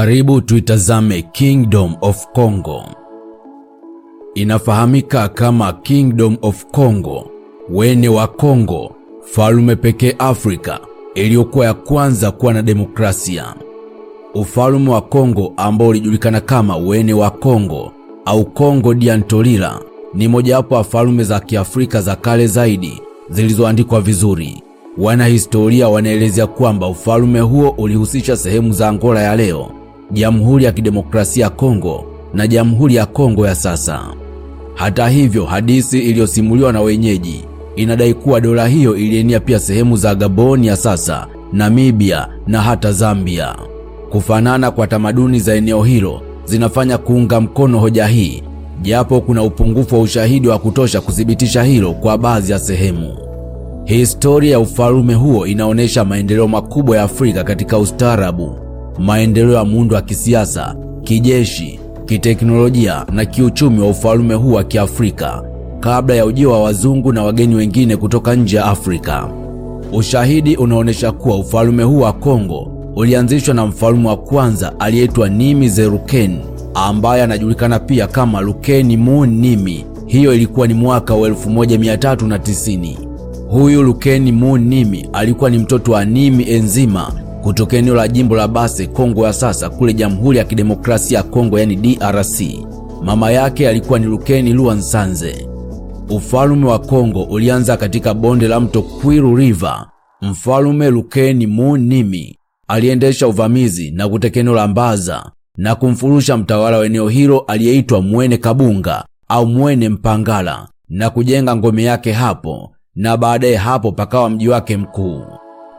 Karibu tuitazame Kingdom of Congo. Inafahamika kama Kingdom of Congo, wene wa Congo, falume pekee Afrika iliyokuwa ya kwanza kuwa na demokrasia. Ufalume wa Kongo ambao ulijulikana kama wene wa Kongo au Kongo Diantolila ni mojawapo wa falume za Kiafrika za kale zaidi zilizoandikwa vizuri. Wanahistoria wanaelezea kwamba ufalume huo ulihusisha sehemu za Angola ya leo, Jamhuri ya Kidemokrasia ya Kongo na Jamhuri ya Kongo ya sasa. Hata hivyo, hadithi iliyosimuliwa na wenyeji inadai kuwa dola hiyo ilienea pia sehemu za Gaboni ya sasa, Namibia na hata Zambia. Kufanana kwa tamaduni za eneo hilo zinafanya kuunga mkono hoja hii, japo kuna upungufu wa ushahidi wa kutosha kuthibitisha hilo kwa baadhi ya sehemu. Historia ya ufalme huo inaonyesha maendeleo makubwa ya Afrika katika ustaarabu, maendeleo ya muundo wa kisiasa, kijeshi, kiteknolojia na kiuchumi wa ufalme huu wa Kiafrika kabla ya ujio wa wazungu na wageni wengine kutoka nje ya Afrika. Ushahidi unaonyesha kuwa ufalme huu wa Kongo ulianzishwa na mfalme wa kwanza aliyeitwa Nimi Zeruken ambaye anajulikana pia kama Lukeni Mu Nimi. Hiyo ilikuwa ni mwaka wa 1390. Huyu Lukeni Mu Nimi alikuwa ni mtoto wa Nimi Enzima kutoka eneo la jimbo la Base, Kongo ya sasa kule Jamhuri ya Kidemokrasia ya Kongo, yani DRC. Mama yake alikuwa ni Lukeni Luansanze. Ufalume wa Kongo ulianza katika bonde la mto Kwilu River. Mfalume Lukeni Munimi aliendesha uvamizi na kuteka eneo la Mbaza na kumfurusha mtawala wa eneo hilo aliyeitwa Mwene Kabunga au Mwene Mpangala na kujenga ngome yake hapo, na baadaye hapo pakawa mji wake mkuu.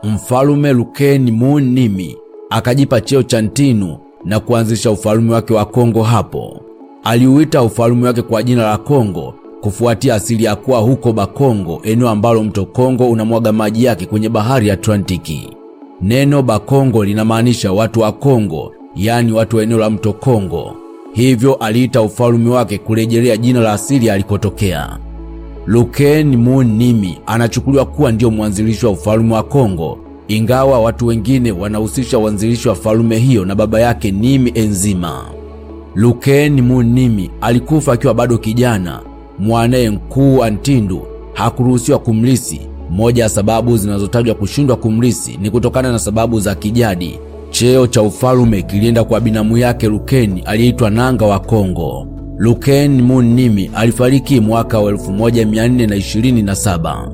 Mfalume Lukeni Munimi akajipa cheo cha Ntinu na kuanzisha ufalume wake wa Kongo hapo. Aliuita ufalume wake kwa jina la Kongo kufuatia asili ya kuwa huko Bakongo, eneo ambalo mto Kongo unamwaga maji yake kwenye bahari ya Atlantiki. Neno Bakongo linamaanisha watu wa Kongo, yaani watu wa eneo la mto Kongo. Hivyo aliita ufalume wake kurejelea jina la asili alikotokea. Lukeni Munimi anachukuliwa kuwa ndiyo mwanzilishi wa ufalme wa Kongo, ingawa watu wengine wanahusisha uanzilishi wa falme hiyo na baba yake Nimi Enzima. Luken Munimi alikufa akiwa bado kijana. Mwanaye mkuu Antindu hakuruhusiwa kumlisi. Moja ya sababu zinazotajwa kushindwa kumlisi ni kutokana na sababu za kijadi. Cheo cha ufalume kilienda kwa binamu yake Lukeni aliyeitwa Nanga wa Kongo. Lukeni Munnimi alifariki mwaka wa 1427.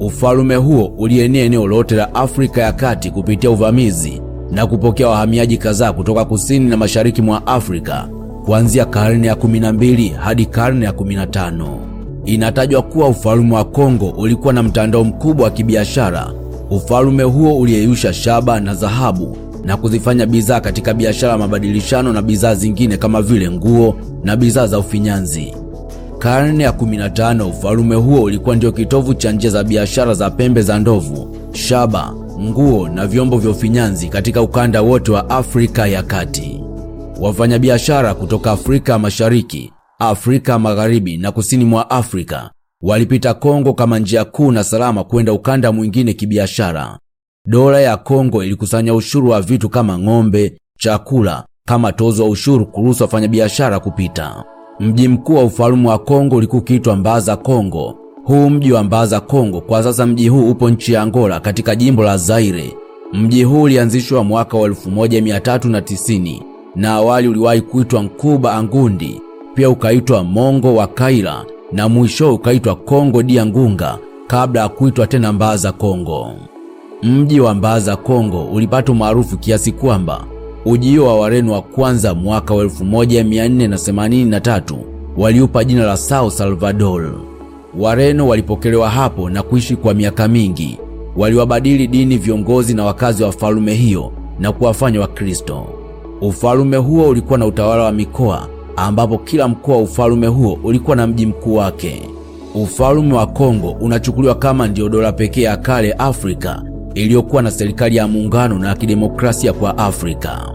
Ufalume huo ulienea eneo lote la Afrika ya Kati kupitia uvamizi na kupokea wahamiaji kadhaa kutoka kusini na mashariki mwa Afrika kuanzia karne ya 12 hadi karne ya 15. Inatajwa kuwa ufalume wa Kongo ulikuwa na mtandao mkubwa wa kibiashara. Ufalume huo uliyeyusha shaba na dhahabu na kuzifanya bidhaa katika biashara mabadilishano na bidhaa zingine kama vile nguo na bidhaa za ufinyanzi. Karne ya 15, ufalume huo ulikuwa ndio kitovu cha njia za biashara za pembe za ndovu, shaba, nguo na vyombo vya ufinyanzi katika ukanda wote wa Afrika ya Kati. Wafanyabiashara kutoka Afrika Mashariki, Afrika Magharibi na kusini mwa Afrika walipita Kongo kama njia kuu na salama kwenda ukanda mwingine kibiashara. Dola ya Kongo ilikusanya ushuru wa vitu kama ng'ombe, chakula kama tozo wa ushuru kuruhusu wafanyabiashara kupita. Mji mkuu wa ufalme wa Kongo ulikuwa ukiitwa Mbaza Kongo. Huu mji wa Mbaza Kongo kwa sasa mji huu upo nchi ya Angola katika jimbo la Zaire. Mji huu ulianzishwa mwaka wa 1390 na awali uliwahi kuitwa Nkuba Angundi, pia ukaitwa Mongo wa Kaila na mwisho ukaitwa Kongo dia Ngunga kabla ya kuitwa tena Mbaza Kongo. Mji wa Mbaza Kongo ulipata umaarufu kiasi kwamba ujio wa Wareno wa kwanza mwaka wa 1483 waliupa jina la Sao Salvador. Wareno walipokelewa hapo na kuishi kwa miaka mingi. Waliwabadili dini viongozi na wakazi wa falume hiyo na kuwafanya Wakristo. Ufalume huo ulikuwa na utawala wa mikoa ambapo kila mkoa wa ufalume huo ulikuwa na mji mkuu wake. Ufalume wa Kongo unachukuliwa kama ndio dola pekee ya kale Afrika iliyokuwa na serikali ya muungano na kidemokrasia kwa Afrika.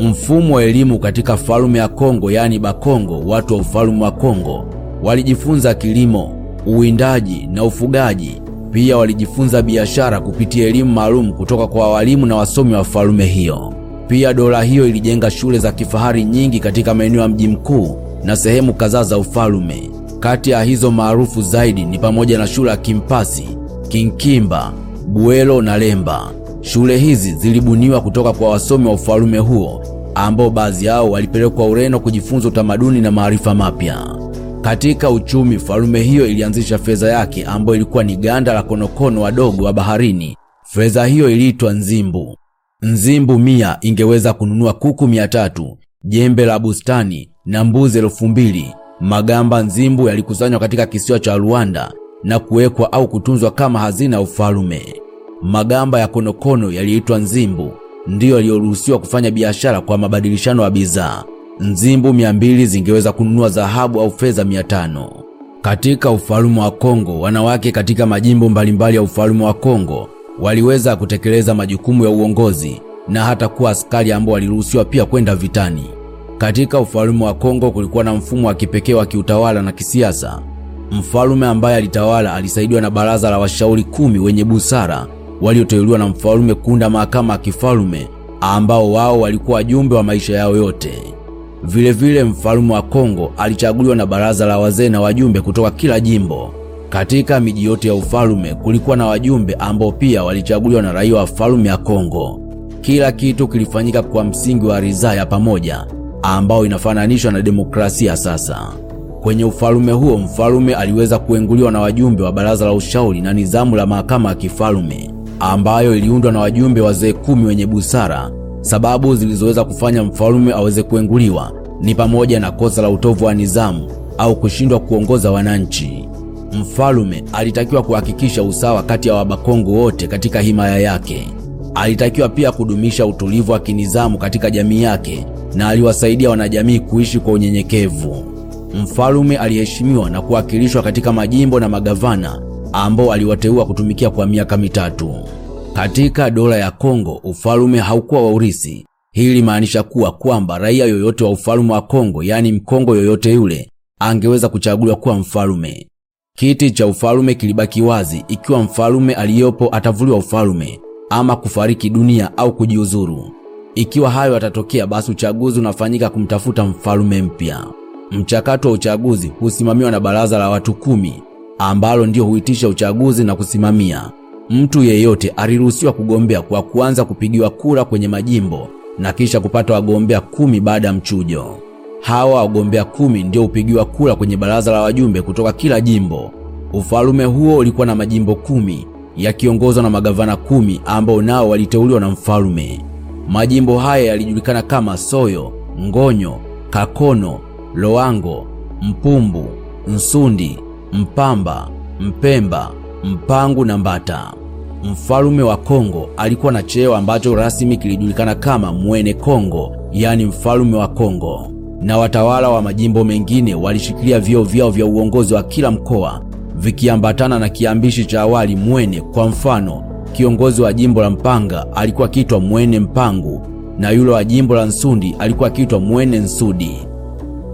Mfumo wa elimu katika falume ya Kongo, yaani Bakongo, watu wa ufalume wa Kongo walijifunza kilimo, uwindaji na ufugaji. Pia walijifunza biashara kupitia elimu maalum kutoka kwa walimu na wasomi wa falume hiyo. Pia dola hiyo ilijenga shule za kifahari nyingi katika maeneo ya mji mkuu na sehemu kadhaa za ufalme. Kati ya hizo maarufu zaidi ni pamoja na shule ya Kimpasi, Kinkimba, Buelo na Lemba. Shule hizi zilibuniwa kutoka kwa wasomi wa ufalme huo ambao baadhi yao walipelekwa Ureno kujifunza utamaduni na maarifa mapya. Katika uchumi, falme hiyo ilianzisha fedha yake ambayo ilikuwa ni ganda la konokono wadogo wa baharini. Fedha hiyo iliitwa nzimbu. Nzimbu mia ingeweza kununua kuku mia tatu, jembe la bustani na mbuzi elfu mbili. Magamba nzimbu yalikusanywa katika kisiwa cha Rwanda na kuwekwa au kutunzwa kama hazina ya ufalme. Magamba ya konokono yaliitwa nzimbu ndiyo yaliyoruhusiwa kufanya biashara kwa mabadilishano ya bidhaa. Nzimbu mia mbili zingeweza kununua dhahabu au fedha mia tano. Katika ufalme wa Kongo, wanawake katika majimbo mbalimbali ya ufalme wa Kongo waliweza kutekeleza majukumu ya uongozi na hata kuwa askari ambao waliruhusiwa pia kwenda vitani. Katika ufalme wa Kongo kulikuwa na mfumo wa kipekee wa kiutawala na kisiasa. Mfalme ambaye alitawala alisaidiwa na baraza la washauri kumi wenye busara walioteuliwa na mfalume kuunda mahakama ya kifalume ambao wao walikuwa wajumbe wa maisha yao yote. Vilevile mfalume wa Kongo alichaguliwa na baraza la wazee na wajumbe kutoka kila jimbo. Katika miji yote ya ufalume kulikuwa na wajumbe ambao pia walichaguliwa na raia wa falme ya Kongo. Kila kitu kilifanyika kwa msingi wa ridhaa ya pamoja ambao inafananishwa na demokrasia sasa. Kwenye ufalume huo, mfalume aliweza kuenguliwa na wajumbe wa baraza la ushauri na nizamu la mahakama ya kifalume ambayo iliundwa na wajumbe wazee kumi wenye busara. Sababu zilizoweza kufanya mfalume aweze kuenguliwa ni pamoja na kosa la utovu wa nizamu au kushindwa kuongoza wananchi. Mfalume alitakiwa kuhakikisha usawa kati ya Wabakongo wote katika himaya yake. Alitakiwa pia kudumisha utulivu wa kinizamu katika jamii yake na aliwasaidia wanajamii kuishi kwa unyenyekevu. Mfalme aliheshimiwa na kuwakilishwa katika majimbo na magavana ambao aliwateua kutumikia kwa miaka mitatu. Katika dola ya Kongo, ufalume haukuwa wa urisi. Hii limaanisha kuwa kwamba raia yoyote wa ufalume wa Kongo, yaani Mkongo yoyote yule, angeweza kuchaguliwa kuwa mfalume. Kiti cha ufalume kilibaki wazi ikiwa mfalume aliyopo atavuliwa ufalume ama kufariki dunia au kujiuzuru. Ikiwa hayo yatatokea, basi uchaguzi unafanyika kumtafuta mfalume mpya. Mchakato wa uchaguzi husimamiwa na baraza la watu kumi ambalo ndio huitisha uchaguzi na kusimamia. Mtu yeyote aliruhusiwa kugombea kwa kuanza kupigiwa kura kwenye majimbo na kisha kupata wagombea kumi baada ya mchujo. Hawa wagombea kumi ndio hupigiwa kura kwenye baraza la wajumbe kutoka kila jimbo. Ufalume huo ulikuwa na majimbo kumi yakiongozwa na magavana kumi ambao nao waliteuliwa na mfalme. Majimbo haya yalijulikana kama Soyo, Ngonyo, Kakono, Loango, Mpumbu, Nsundi, Mpamba, Mpemba, Mpangu na Mbata. Mfalume wa Kongo alikuwa na cheo ambacho rasmi kilijulikana kama Mwene Kongo, yaani mfalume wa Kongo, na watawala wa majimbo mengine walishikilia vyeo vyao vya uongozi wa kila mkoa vikiambatana na kiambishi cha awali mwene. Kwa mfano, kiongozi wa jimbo la Mpanga alikuwa akiitwa Mwene Mpangu na yule wa jimbo la Nsundi alikuwa akiitwa Mwene Nsudi.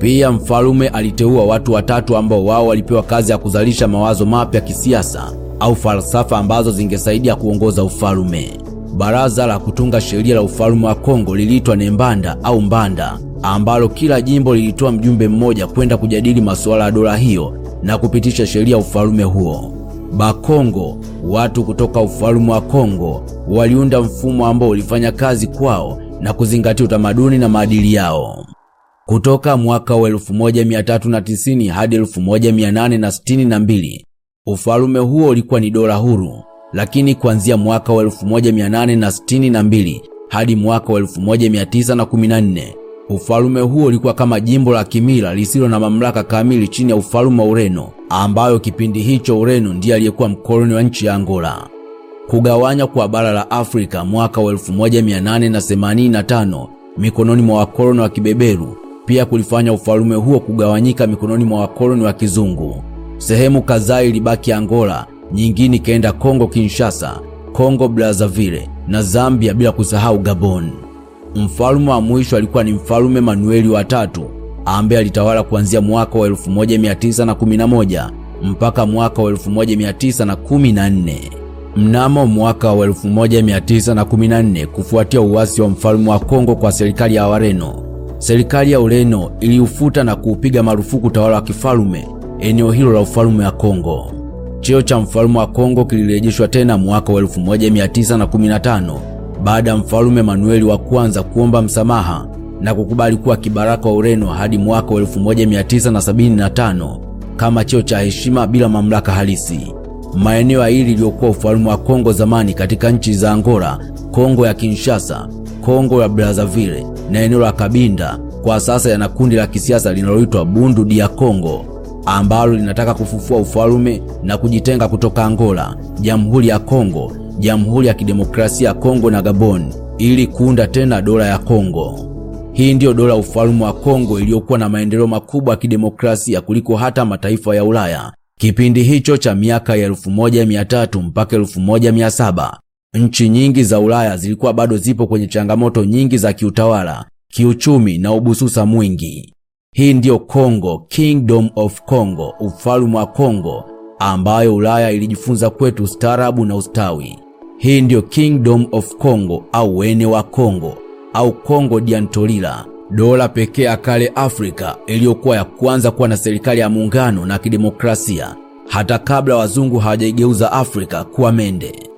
Pia mfalume aliteua watu watatu ambao wao walipewa kazi ya kuzalisha mawazo mapya kisiasa au falsafa ambazo zingesaidia kuongoza ufalume. Baraza la kutunga sheria la ufalume wa Kongo liliitwa Nembanda au Mbanda, ambalo kila jimbo lilitoa mjumbe mmoja kwenda kujadili masuala ya dola hiyo na kupitisha sheria ufalume huo. Bakongo, watu kutoka ufalume wa Kongo, waliunda mfumo ambao ulifanya kazi kwao na kuzingatia utamaduni na maadili yao. Kutoka mwaka wa 1390 hadi 1862 ufalume huo ulikuwa ni dola huru, lakini kuanzia mwaka wa 1862 hadi mwaka wa 1914 ufalume huo ulikuwa kama jimbo la kimila lisilo na mamlaka kamili chini ya ufalume wa Ureno, ambayo kipindi hicho Ureno ndiye aliyekuwa mkoloni wa nchi ya Angola. Kugawanya kwa bara la Afrika mwaka wa 1885 mikononi mwa wakoloni wa kibeberu pia kulifanya ufalume huo kugawanyika mikononi mwa wakoloni wa kizungu. Sehemu kadhaa ilibaki Angola, nyingine ikaenda Kongo Kinshasa, Kongo Brazzaville na Zambia, bila kusahau Gabon. Mfalme wa mwisho alikuwa ni Mfalme Manueli wa tatu ambaye alitawala kuanzia mwaka wa 1911 mpaka mwaka wa 1914. Mnamo mwaka wa 1914 kufuatia uasi wa mfalme wa Kongo kwa serikali ya Wareno, serikali ya Ureno iliufuta na kuupiga marufuku utawala wa kifalume eneo hilo la ufalme wa Kongo. Cheo cha mfalme wa Kongo kilirejeshwa tena mwaka wa 1915 baada ya mfalme Manueli wa kwanza kuomba msamaha na kukubali kuwa kibaraka wa Ureno hadi mwaka wa 1975 kama cheo cha heshima bila mamlaka halisi. Maeneo ya hili iliyokuwa ufalme wa Kongo zamani katika nchi za Angola, Kongo ya Kinshasa, Kongo ya Brazzaville na eneo la Kabinda kwa sasa yana kundi la kisiasa linaloitwa Bundu dia Kongo ambalo linataka kufufua ufalme na kujitenga kutoka Angola, Jamhuri ya Kongo, Jamhuri ya Kidemokrasia ya Kongo na Gabon ili kuunda tena dola ya Kongo. Hii ndiyo dola ufalme wa Kongo iliyokuwa na maendeleo makubwa ya kidemokrasia kuliko hata mataifa ya Ulaya. Kipindi hicho cha miaka ya 1300 mpaka 1700, nchi nyingi za Ulaya zilikuwa bado zipo kwenye changamoto nyingi za kiutawala, kiuchumi na ubususa mwingi. Hii ndiyo Kongo, Kingdom of Congo, ufalme wa Kongo ambayo Ulaya ilijifunza kwetu ustaarabu na ustawi. Hii ndiyo Kingdom of Congo au wene wa Kongo au Kongo Diantolila, dola pekee ya kale Afrika iliyokuwa ya kwanza kuwa na serikali ya muungano na kidemokrasia hata kabla wazungu hawajaigeuza Afrika kuwa mende.